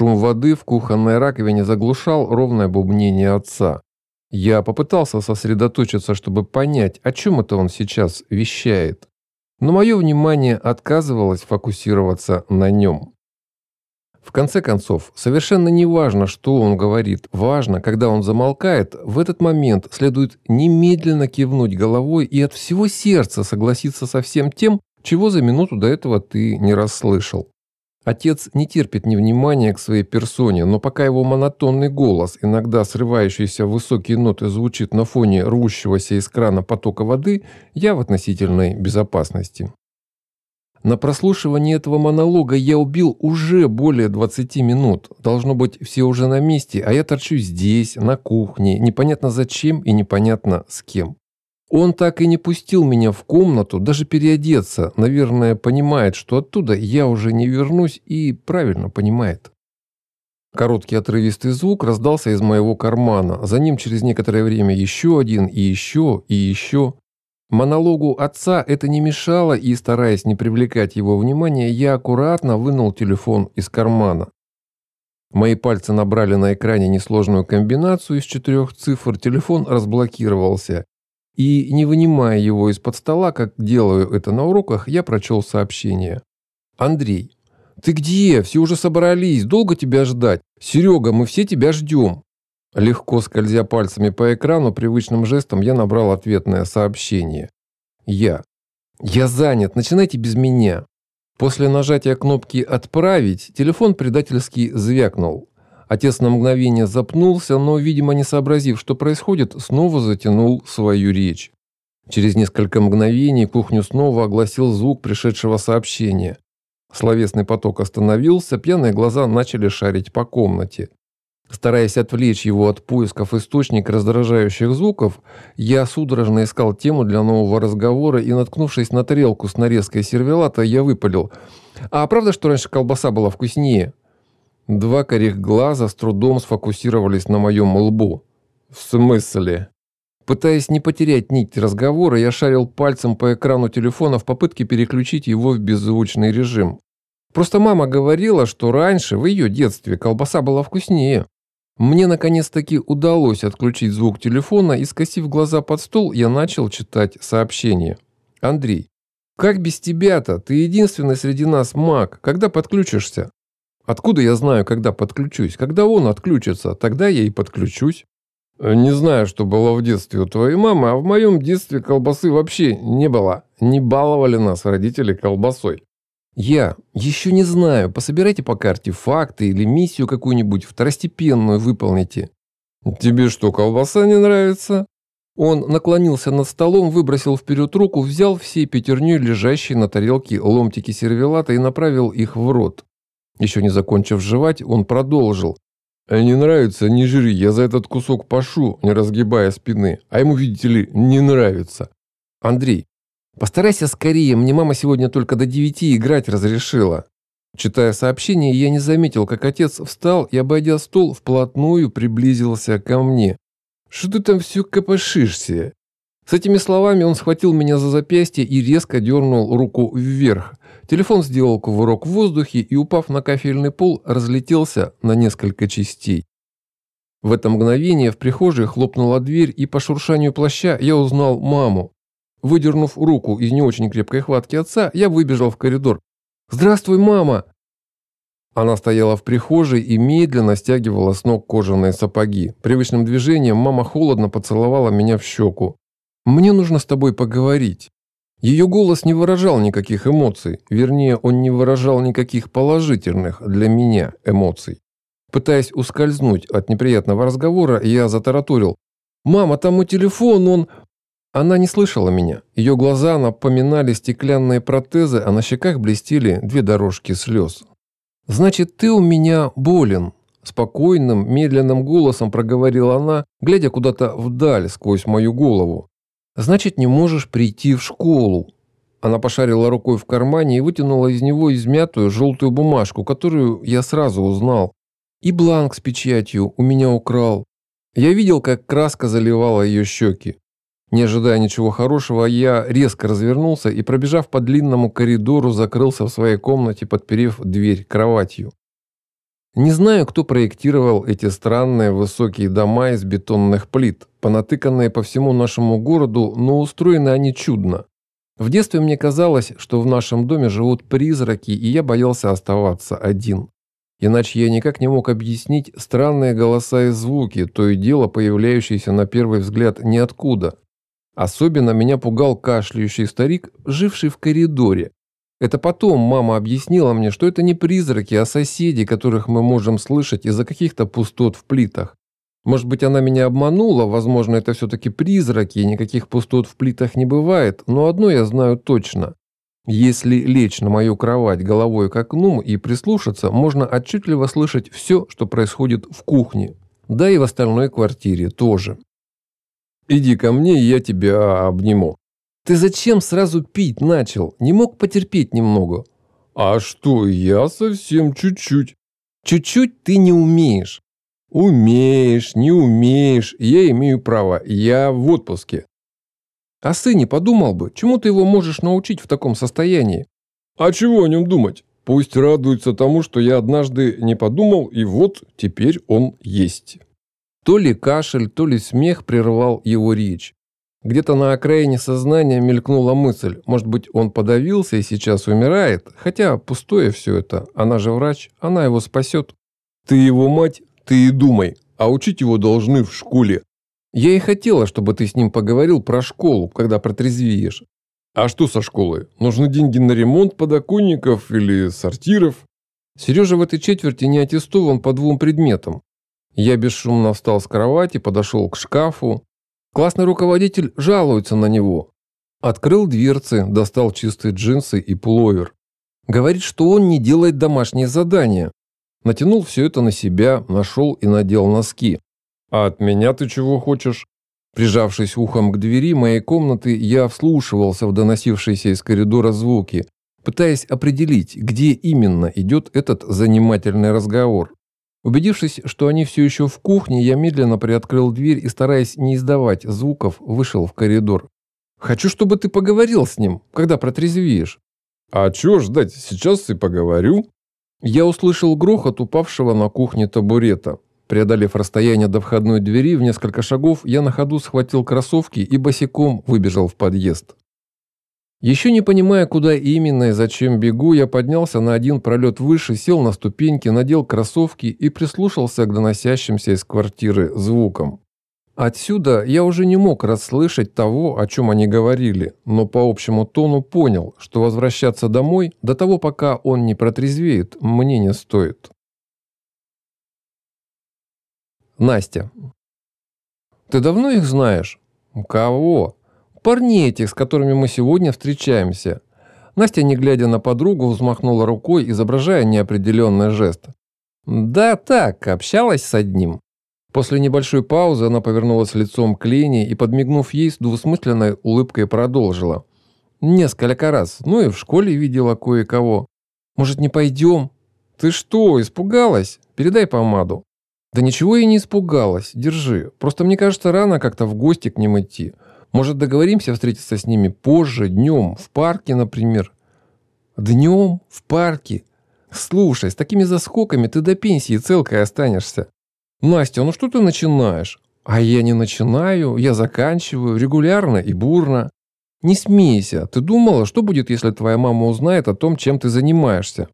Шум воды в кухонной раковине заглушал ровное бубнение отца. Я попытался сосредоточиться, чтобы понять, о чем это он сейчас вещает. Но мое внимание отказывалось фокусироваться на нем. В конце концов, совершенно не важно, что он говорит. Важно, когда он замолкает, в этот момент следует немедленно кивнуть головой и от всего сердца согласиться со всем тем, чего за минуту до этого ты не расслышал. Отец не терпит невнимания к своей персоне, но пока его монотонный голос, иногда срывающийся в высокие ноты, звучит на фоне рвущегося из крана потока воды, я в относительной безопасности. На прослушивание этого монолога я убил уже более 20 минут. Должно быть, все уже на месте, а я торчу здесь, на кухне, непонятно зачем и непонятно с кем. Он так и не пустил меня в комнату, даже переодеться. Наверное, понимает, что оттуда я уже не вернусь и правильно понимает. Короткий отрывистый звук раздался из моего кармана. За ним через некоторое время еще один и еще и еще. Монологу отца это не мешало, и, стараясь не привлекать его внимания, я аккуратно вынул телефон из кармана. Мои пальцы набрали на экране несложную комбинацию из четырех цифр, телефон разблокировался, и, не вынимая его из-под стола, как делаю это на уроках, я прочел сообщение. «Андрей, ты где? Все уже собрались. Долго тебя ждать? Серега, мы все тебя ждем». Легко скользя пальцами по экрану, привычным жестом я набрал ответное сообщение. «Я. Я занят. Начинайте без меня». После нажатия кнопки «Отправить» телефон предательски звякнул. Отец на мгновение запнулся, но, видимо, не сообразив, что происходит, снова затянул свою речь. Через несколько мгновений кухню снова огласил звук пришедшего сообщения. Словесный поток остановился, пьяные глаза начали шарить по комнате. Стараясь отвлечь его от поисков источника раздражающих звуков, я судорожно искал тему для нового разговора и, наткнувшись на тарелку с нарезкой сервелата, я выпалил. «А правда, что раньше колбаса была вкуснее?» Два корих глаза с трудом сфокусировались на моем лбу. «В смысле?» Пытаясь не потерять нить разговора, я шарил пальцем по экрану телефона в попытке переключить его в беззвучный режим. Просто мама говорила, что раньше, в ее детстве, колбаса была вкуснее. Мне наконец-таки удалось отключить звук телефона и, скосив глаза под стол, я начал читать сообщение. «Андрей, как без тебя-то? Ты единственный среди нас маг. Когда подключишься?» Откуда я знаю, когда подключусь? Когда он отключится, тогда я и подключусь. Не знаю, что было в детстве у твоей мамы, а в моем детстве колбасы вообще не было. Не баловали нас родители колбасой. Я еще не знаю, пособирайте по карте факты или миссию какую-нибудь второстепенную выполните. Тебе что, колбаса не нравится? Он наклонился над столом, выбросил вперед руку, взял всей пятерней лежащие на тарелке ломтики сервелата и направил их в рот. Еще не закончив жевать, он продолжил. «А «Не нравится, не жри, я за этот кусок пошу, не разгибая спины. А ему, видите ли, не нравится». «Андрей, постарайся скорее, мне мама сегодня только до девяти играть разрешила». Читая сообщение, я не заметил, как отец встал и, обойдя стол, вплотную приблизился ко мне. «Что ты там все копошишься?» С этими словами он схватил меня за запястье и резко дернул руку вверх. Телефон сделал кувырок в воздухе и, упав на кафельный пол, разлетелся на несколько частей. В это мгновение в прихожей хлопнула дверь, и по шуршанию плаща я узнал маму. Выдернув руку из не очень крепкой хватки отца, я выбежал в коридор. «Здравствуй, мама!» Она стояла в прихожей и медленно стягивала с ног кожаные сапоги. Привычным движением мама холодно поцеловала меня в щеку. «Мне нужно с тобой поговорить». Ее голос не выражал никаких эмоций, вернее, он не выражал никаких положительных для меня эмоций. Пытаясь ускользнуть от неприятного разговора, я затараторил. «Мама, там мой телефон, он...» Она не слышала меня. Ее глаза напоминали стеклянные протезы, а на щеках блестели две дорожки слез. «Значит, ты у меня болен», – спокойным, медленным голосом проговорила она, глядя куда-то вдаль сквозь мою голову. Значит, не можешь прийти в школу. Она пошарила рукой в кармане и вытянула из него измятую желтую бумажку, которую я сразу узнал. И бланк с печатью у меня украл. Я видел, как краска заливала ее щеки. Не ожидая ничего хорошего, я резко развернулся и, пробежав по длинному коридору, закрылся в своей комнате, подперев дверь кроватью. Не знаю, кто проектировал эти странные высокие дома из бетонных плит, понатыканные по всему нашему городу, но устроены они чудно. В детстве мне казалось, что в нашем доме живут призраки, и я боялся оставаться один. Иначе я никак не мог объяснить странные голоса и звуки, то и дело появляющиеся на первый взгляд ниоткуда. Особенно меня пугал кашляющий старик, живший в коридоре, это потом мама объяснила мне, что это не призраки, а соседи, которых мы можем слышать из-за каких-то пустот в плитах. Может быть, она меня обманула, возможно, это все-таки призраки, и никаких пустот в плитах не бывает, но одно я знаю точно. Если лечь на мою кровать головой к окну и прислушаться, можно отчетливо слышать все, что происходит в кухне. Да и в остальной квартире тоже. «Иди ко мне, я тебя обниму», ты зачем сразу пить начал? Не мог потерпеть немного? А что, я совсем чуть-чуть. Чуть-чуть ты не умеешь. Умеешь, не умеешь, я имею право, я в отпуске. А сыне подумал бы, чему ты его можешь научить в таком состоянии? А чего о нем думать? Пусть радуется тому, что я однажды не подумал, и вот теперь он есть. То ли кашель, то ли смех прервал его речь. Где-то на окраине сознания мелькнула мысль, может быть, он подавился и сейчас умирает, хотя пустое все это, она же врач, она его спасет. Ты его мать, ты и думай, а учить его должны в школе. Я и хотела, чтобы ты с ним поговорил про школу, когда протрезвеешь. А что со школой? Нужны деньги на ремонт подоконников или сортиров? Сережа в этой четверти не аттестован по двум предметам. Я бесшумно встал с кровати, подошел к шкафу, Классный руководитель жалуется на него. Открыл дверцы, достал чистые джинсы и пуловер. Говорит, что он не делает домашние задания. Натянул все это на себя, нашел и надел носки. «А от меня ты чего хочешь?» Прижавшись ухом к двери моей комнаты, я вслушивался в доносившиеся из коридора звуки, пытаясь определить, где именно идет этот занимательный разговор. Убедившись, что они все еще в кухне, я медленно приоткрыл дверь и, стараясь не издавать звуков, вышел в коридор. «Хочу, чтобы ты поговорил с ним, когда протрезвеешь». «А чего ждать? Сейчас и поговорю». Я услышал грохот упавшего на кухне табурета. Преодолев расстояние до входной двери в несколько шагов, я на ходу схватил кроссовки и босиком выбежал в подъезд. Еще не понимая, куда именно и зачем бегу, я поднялся на один пролет выше, сел на ступеньки, надел кроссовки и прислушался к доносящимся из квартиры звукам. Отсюда я уже не мог расслышать того, о чем они говорили, но по общему тону понял, что возвращаться домой до того, пока он не протрезвеет, мне не стоит. Настя. Ты давно их знаешь? Кого? Парней этих, с которыми мы сегодня встречаемся. Настя, не глядя на подругу, взмахнула рукой, изображая неопределенный жест. Да так, общалась с одним. После небольшой паузы она повернулась лицом к Лене и, подмигнув ей, с двусмысленной улыбкой продолжила. Несколько раз, ну и в школе видела кое-кого. Может, не пойдем? Ты что, испугалась? Передай помаду. Да ничего я не испугалась, держи. Просто мне кажется, рано как-то в гости к ним идти. Может, договоримся встретиться с ними позже, днем, в парке, например? Днем? В парке? Слушай, с такими заскоками ты до пенсии целкой останешься. Настя, ну что ты начинаешь? А я не начинаю, я заканчиваю, регулярно и бурно. Не смейся, ты думала, что будет, если твоя мама узнает о том, чем ты занимаешься?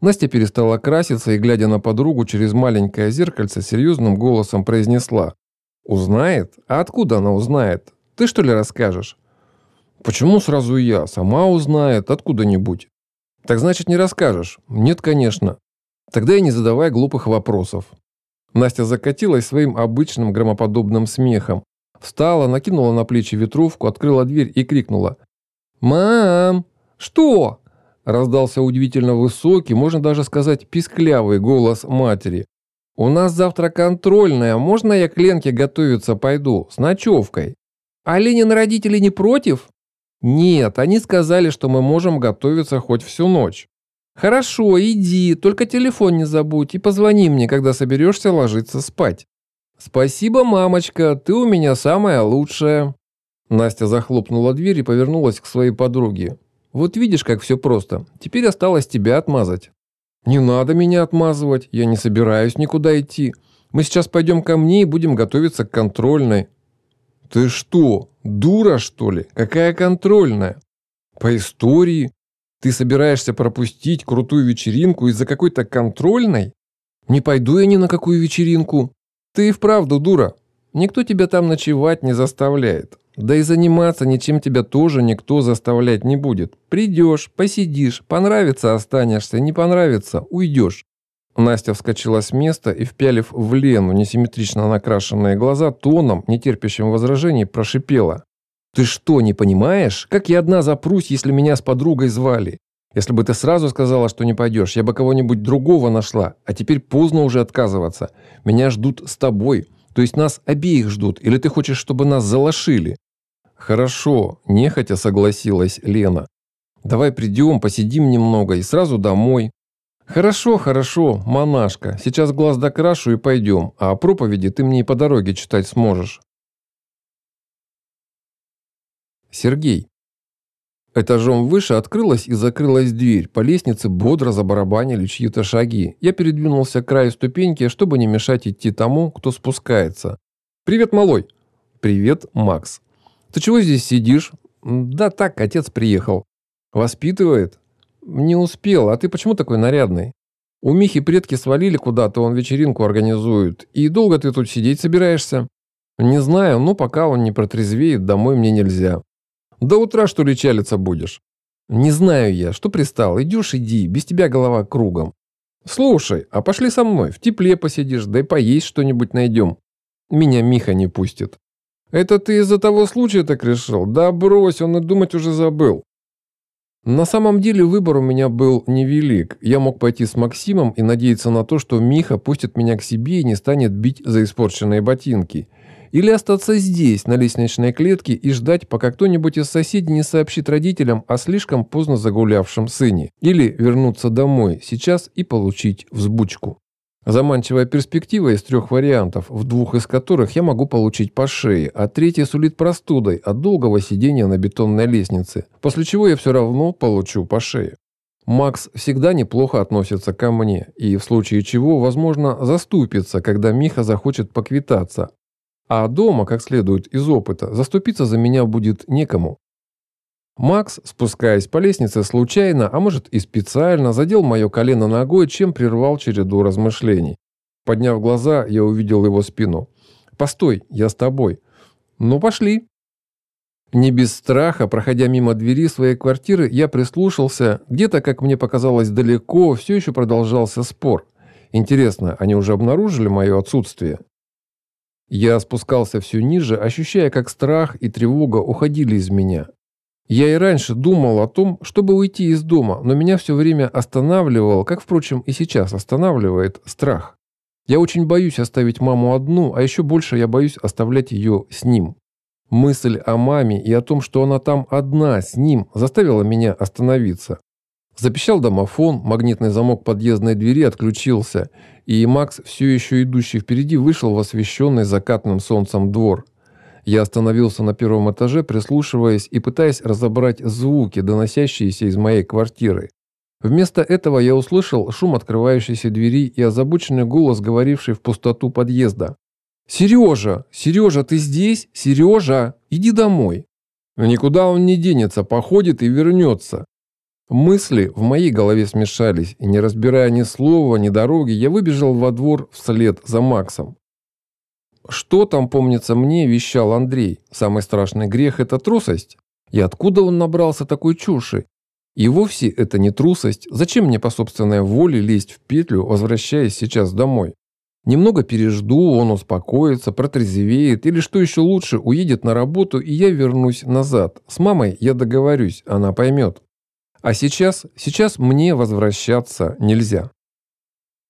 Настя перестала краситься и, глядя на подругу через маленькое зеркальце, серьезным голосом произнесла. «Узнает? А откуда она узнает? Ты что ли расскажешь? Почему сразу я? Сама узнает откуда-нибудь. Так значит, не расскажешь? Нет, конечно. Тогда и не задавай глупых вопросов. Настя закатилась своим обычным громоподобным смехом. Встала, накинула на плечи ветровку, открыла дверь и крикнула. «Мам! Что?» Раздался удивительно высокий, можно даже сказать писклявый голос матери. «У нас завтра контрольная, можно я к Ленке готовиться пойду? С ночевкой?» А Ленин родители не против? Нет, они сказали, что мы можем готовиться хоть всю ночь. Хорошо, иди, только телефон не забудь и позвони мне, когда соберешься ложиться спать. Спасибо, мамочка, ты у меня самая лучшая. Настя захлопнула дверь и повернулась к своей подруге. Вот видишь, как все просто. Теперь осталось тебя отмазать. «Не надо меня отмазывать, я не собираюсь никуда идти. Мы сейчас пойдем ко мне и будем готовиться к контрольной». «Ты что, дура, что ли? Какая контрольная?» «По истории. Ты собираешься пропустить крутую вечеринку из-за какой-то контрольной? Не пойду я ни на какую вечеринку. Ты и вправду дура. Никто тебя там ночевать не заставляет. Да и заниматься ничем тебя тоже никто заставлять не будет. Придешь, посидишь, понравится останешься, не понравится уйдешь. Настя вскочила с места и, впялив в Лену несимметрично накрашенные глаза, тоном, нетерпящим возражений, прошипела. «Ты что, не понимаешь? Как я одна запрусь, если меня с подругой звали? Если бы ты сразу сказала, что не пойдешь, я бы кого-нибудь другого нашла, а теперь поздно уже отказываться. Меня ждут с тобой, то есть нас обеих ждут, или ты хочешь, чтобы нас залошили?» «Хорошо», – нехотя согласилась Лена. «Давай придем, посидим немного и сразу домой». «Хорошо, хорошо, монашка. Сейчас глаз докрашу и пойдем, а о проповеди ты мне и по дороге читать сможешь». Сергей. Этажом выше открылась и закрылась дверь. По лестнице бодро забарабанили чьи-то шаги. Я передвинулся к краю ступеньки, чтобы не мешать идти тому, кто спускается. «Привет, малой!» «Привет, Макс!» «Ты чего здесь сидишь?» «Да так, отец приехал». «Воспитывает?» «Не успел. А ты почему такой нарядный?» «У Михи предки свалили куда-то, он вечеринку организует. И долго ты тут сидеть собираешься?» «Не знаю, но пока он не протрезвеет, домой мне нельзя». До утра, что ли, чалиться будешь? Не знаю я, что пристал. Идешь, иди, без тебя голова кругом. Слушай, а пошли со мной, в тепле посидишь, да и поесть что-нибудь найдем. Меня Миха не пустит. Это ты из-за того случая так решил? Да брось, он и думать уже забыл. На самом деле выбор у меня был невелик. Я мог пойти с Максимом и надеяться на то, что Миха пустит меня к себе и не станет бить за испорченные ботинки. Или остаться здесь, на лестничной клетке, и ждать, пока кто-нибудь из соседей не сообщит родителям о слишком поздно загулявшем сыне. Или вернуться домой сейчас и получить взбучку. Заманчивая перспектива из трех вариантов, в двух из которых я могу получить по шее, а третья сулит простудой от долгого сидения на бетонной лестнице, после чего я все равно получу по шее. Макс всегда неплохо относится ко мне и в случае чего, возможно, заступится, когда Миха захочет поквитаться, а дома, как следует из опыта, заступиться за меня будет некому. Макс, спускаясь по лестнице случайно, а может и специально, задел мое колено ногой, чем прервал череду размышлений. Подняв глаза, я увидел его спину. «Постой, я с тобой». «Ну, пошли». Не без страха, проходя мимо двери своей квартиры, я прислушался. Где-то, как мне показалось далеко, все еще продолжался спор. Интересно, они уже обнаружили мое отсутствие? Я спускался все ниже, ощущая, как страх и тревога уходили из меня. Я и раньше думал о том, чтобы уйти из дома, но меня все время останавливал, как, впрочем, и сейчас останавливает страх. Я очень боюсь оставить маму одну, а еще больше я боюсь оставлять ее с ним. Мысль о маме и о том, что она там одна с ним, заставила меня остановиться. Запищал домофон, магнитный замок подъездной двери отключился, и Макс, все еще идущий впереди, вышел в освещенный закатным солнцем двор. Я остановился на первом этаже, прислушиваясь и пытаясь разобрать звуки, доносящиеся из моей квартиры. Вместо этого я услышал шум открывающейся двери и озабоченный голос, говоривший в пустоту подъезда. «Сережа! Сережа, ты здесь? Сережа! Иди домой!» Никуда он не денется, походит и вернется. Мысли в моей голове смешались, и не разбирая ни слова, ни дороги, я выбежал во двор вслед за Максом. Что там, помнится мне, вещал Андрей. Самый страшный грех – это трусость. И откуда он набрался такой чуши? И вовсе это не трусость. Зачем мне по собственной воле лезть в петлю, возвращаясь сейчас домой? Немного пережду, он успокоится, протрезвеет, или что еще лучше, уедет на работу, и я вернусь назад. С мамой я договорюсь, она поймет. А сейчас, сейчас мне возвращаться нельзя.